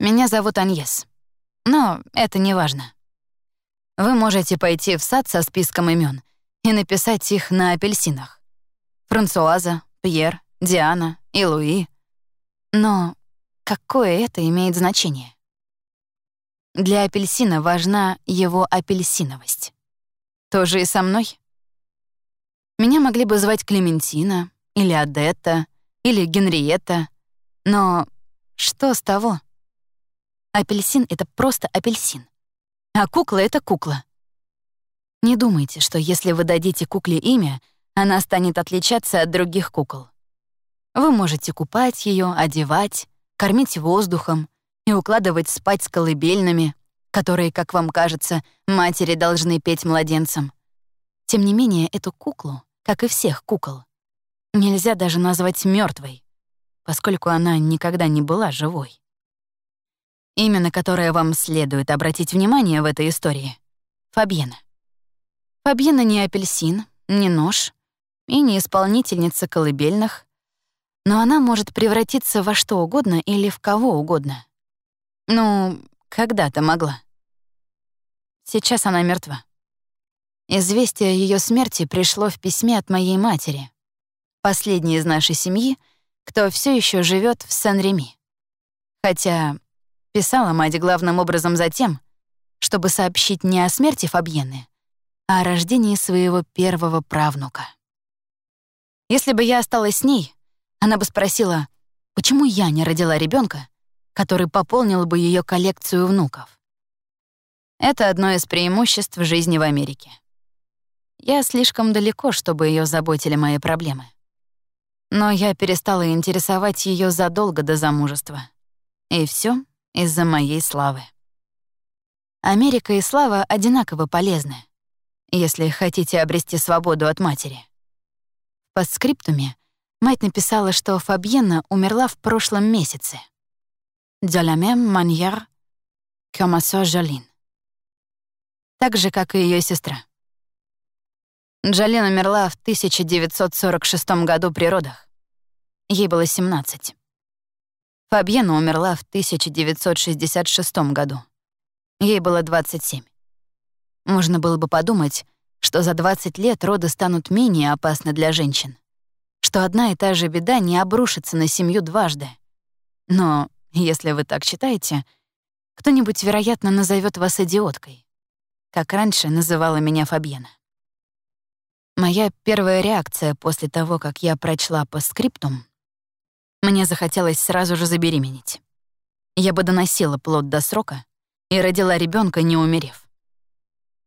Меня зовут Аньес. Но это не важно. Вы можете пойти в сад со списком имен и написать их на апельсинах. Франсуаза, Пьер, Диана и Луи. Но какое это имеет значение? Для апельсина важна его апельсиновость. То же и со мной. Меня могли бы звать Клементина, или Адетта, или Генриетта, но что с того? Апельсин — это просто апельсин, а кукла — это кукла. Не думайте, что если вы дадите кукле имя, она станет отличаться от других кукол. Вы можете купать ее, одевать, кормить воздухом и укладывать спать с колыбельными, которые, как вам кажется, матери должны петь младенцам. Тем не менее, эту куклу, как и всех кукол, нельзя даже назвать мертвой, поскольку она никогда не была живой. Имя, на которое вам следует обратить внимание в этой истории — Фабьена. Фабьена не апельсин, не нож и не исполнительница колыбельных, но она может превратиться во что угодно или в кого угодно. Ну, когда-то могла. Сейчас она мертва. Известие о ее смерти пришло в письме от моей матери, последней из нашей семьи, кто все еще живет в Сан-Реми. Хотя писала мать главным образом за тем, чтобы сообщить не о смерти Фабьены, а о рождении своего первого правнука. Если бы я осталась с ней, она бы спросила, почему я не родила ребенка, который пополнил бы ее коллекцию внуков. Это одно из преимуществ жизни в Америке. Я слишком далеко, чтобы ее заботили мои проблемы. Но я перестала интересовать ее задолго до замужества. И все из-за моей славы. Америка и слава одинаково полезны, если хотите обрести свободу от матери. В подскриптуме мать написала, что Фабьена умерла в прошлом месяце. «De la même manière que ma sœur Jolene». Так же, как и ее сестра. Джолин умерла в 1946 году при родах. Ей было 17. Фабьена умерла в 1966 году. Ей было 27. Можно было бы подумать, что за 20 лет роды станут менее опасны для женщин, что одна и та же беда не обрушится на семью дважды. Но если вы так считаете, кто-нибудь, вероятно, назовет вас идиоткой, как раньше называла меня Фабьена. Моя первая реакция после того, как я прочла по скриптум, мне захотелось сразу же забеременеть. Я бы доносила плод до срока и родила ребенка, не умерев.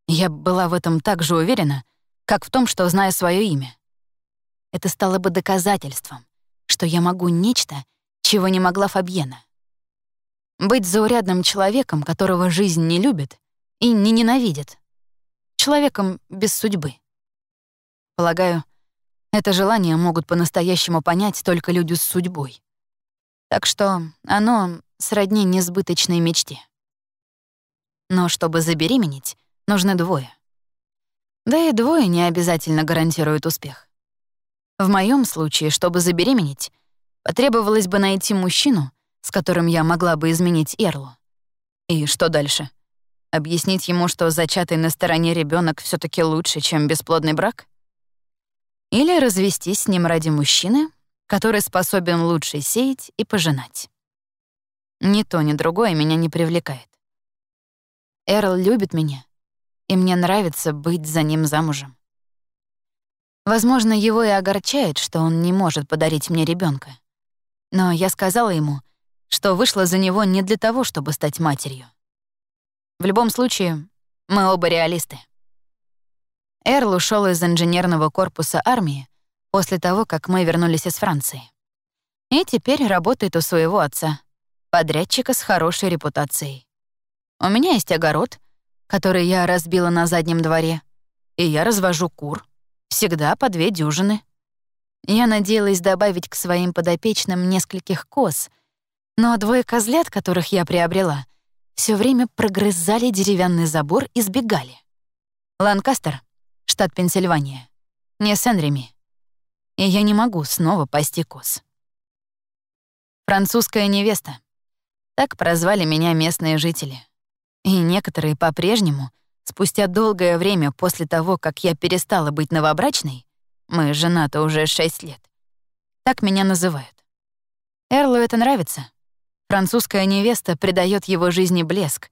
Я была в этом так же уверена, как в том, что знаю свое имя. Это стало бы доказательством, что я могу нечто, чего не могла Фабьена. Быть заурядным человеком, которого жизнь не любит и не ненавидит. Человеком без судьбы. Полагаю, это желание могут по-настоящему понять только люди с судьбой. Так что оно сродни несбыточной мечте. Но чтобы забеременеть, нужны двое. Да и двое не обязательно гарантируют успех. В моем случае, чтобы забеременеть, потребовалось бы найти мужчину, с которым я могла бы изменить Эрлу. И что дальше? Объяснить ему, что зачатый на стороне ребенок все таки лучше, чем бесплодный брак? Или развестись с ним ради мужчины, который способен лучше сеять и пожинать. Ни то, ни другое меня не привлекает. Эрл любит меня, и мне нравится быть за ним замужем. Возможно, его и огорчает, что он не может подарить мне ребенка. Но я сказала ему, что вышла за него не для того, чтобы стать матерью. В любом случае, мы оба реалисты. Эрл ушел из инженерного корпуса армии после того, как мы вернулись из Франции. И теперь работает у своего отца, подрядчика с хорошей репутацией. У меня есть огород, который я разбила на заднем дворе, и я развожу кур, всегда по две дюжины. Я надеялась добавить к своим подопечным нескольких коз, но двое козлят, которых я приобрела, все время прогрызали деревянный забор и сбегали. Ланкастер штат Пенсильвания, не Сен-Реми. И я не могу снова пасти коз. Французская невеста. Так прозвали меня местные жители. И некоторые по-прежнему, спустя долгое время после того, как я перестала быть новобрачной, мы женаты уже шесть лет, так меня называют. Эрлу это нравится. Французская невеста придает его жизни блеск,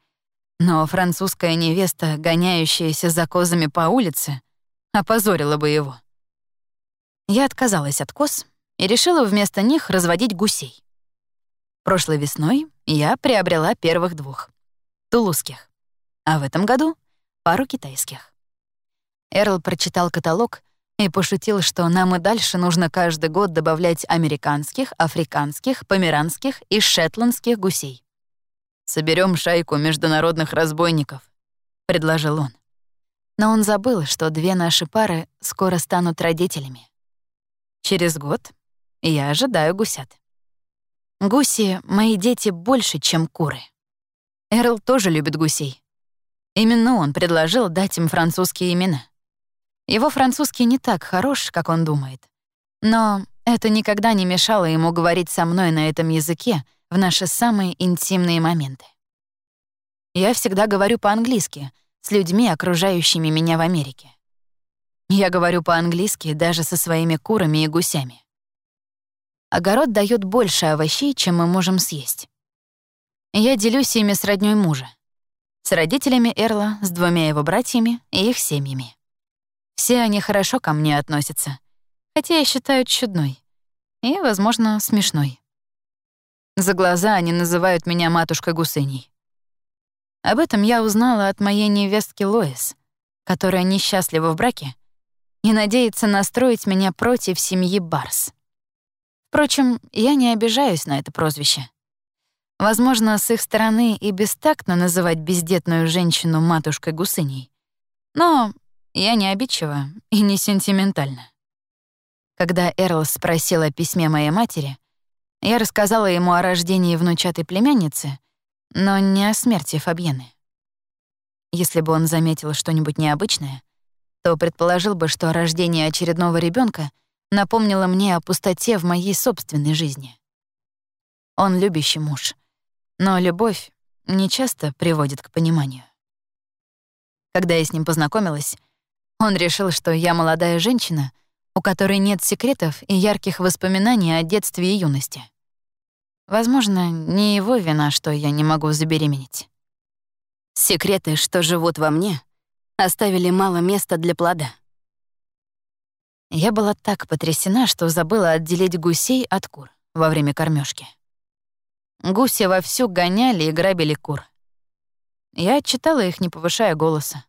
но французская невеста, гоняющаяся за козами по улице, опозорила бы его. Я отказалась от коз и решила вместо них разводить гусей. Прошлой весной я приобрела первых двух — тулузских, а в этом году — пару китайских. Эрл прочитал каталог и пошутил, что нам и дальше нужно каждый год добавлять американских, африканских, померанских и шетландских гусей. Соберем шайку международных разбойников», — предложил он. Но он забыл, что две наши пары скоро станут родителями. Через год я ожидаю гусят. Гуси — мои дети больше, чем куры. Эрл тоже любит гусей. Именно он предложил дать им французские имена. Его французский не так хорош, как он думает. Но это никогда не мешало ему говорить со мной на этом языке, в наши самые интимные моменты. Я всегда говорю по-английски с людьми, окружающими меня в Америке. Я говорю по-английски даже со своими курами и гусями. Огород дает больше овощей, чем мы можем съесть. Я делюсь ими с роднёй мужа, с родителями Эрла, с двумя его братьями и их семьями. Все они хорошо ко мне относятся, хотя я считаю чудной и, возможно, смешной. За глаза они называют меня матушкой Гусыней. Об этом я узнала от моей невестки Лоис, которая несчастлива в браке и надеется настроить меня против семьи Барс. Впрочем, я не обижаюсь на это прозвище. Возможно, с их стороны и бестактно называть бездетную женщину матушкой Гусыней. Но я не обидчива и не сентиментальна. Когда Эрл спросил о письме моей матери, я рассказала ему о рождении внучатой племянницы, но не о смерти Фабьены. Если бы он заметил что-нибудь необычное, то предположил бы, что рождение очередного ребенка напомнило мне о пустоте в моей собственной жизни. Он любящий муж, но любовь не часто приводит к пониманию. Когда я с ним познакомилась, он решил, что я молодая женщина, у которой нет секретов и ярких воспоминаний о детстве и юности. Возможно, не его вина, что я не могу забеременеть. Секреты, что живут во мне, оставили мало места для плода. Я была так потрясена, что забыла отделить гусей от кур во время кормежки. Гуси вовсю гоняли и грабили кур. Я отчитала их, не повышая голоса.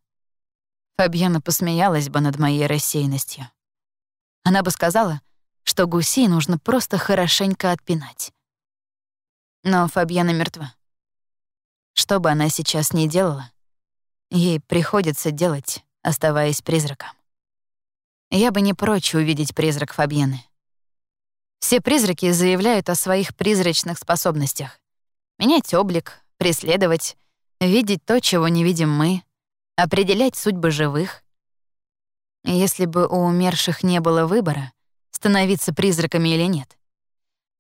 Фабьена посмеялась бы над моей рассеянностью. Она бы сказала, что гусей нужно просто хорошенько отпинать. Но Фабьена мертва. Что бы она сейчас ни делала, ей приходится делать, оставаясь призраком. Я бы не прочь увидеть призрак Фабьены. Все призраки заявляют о своих призрачных способностях. Менять облик, преследовать, видеть то, чего не видим мы, определять судьбы живых. Если бы у умерших не было выбора, становиться призраками или нет,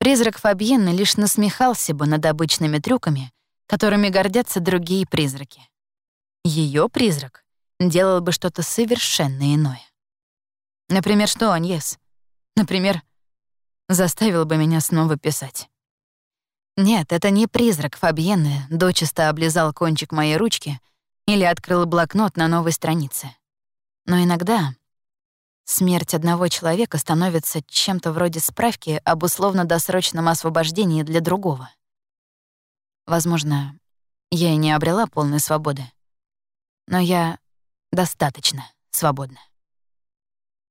Призрак Фабьены лишь насмехался бы над обычными трюками, которыми гордятся другие призраки. Ее призрак делал бы что-то совершенно иное. Например, что, Аньес? Например, заставил бы меня снова писать. Нет, это не призрак Фабьены дочисто облизал кончик моей ручки или открыл блокнот на новой странице. Но иногда Смерть одного человека становится чем-то вроде справки об условно-досрочном освобождении для другого. Возможно, я и не обрела полной свободы, но я достаточно свободна.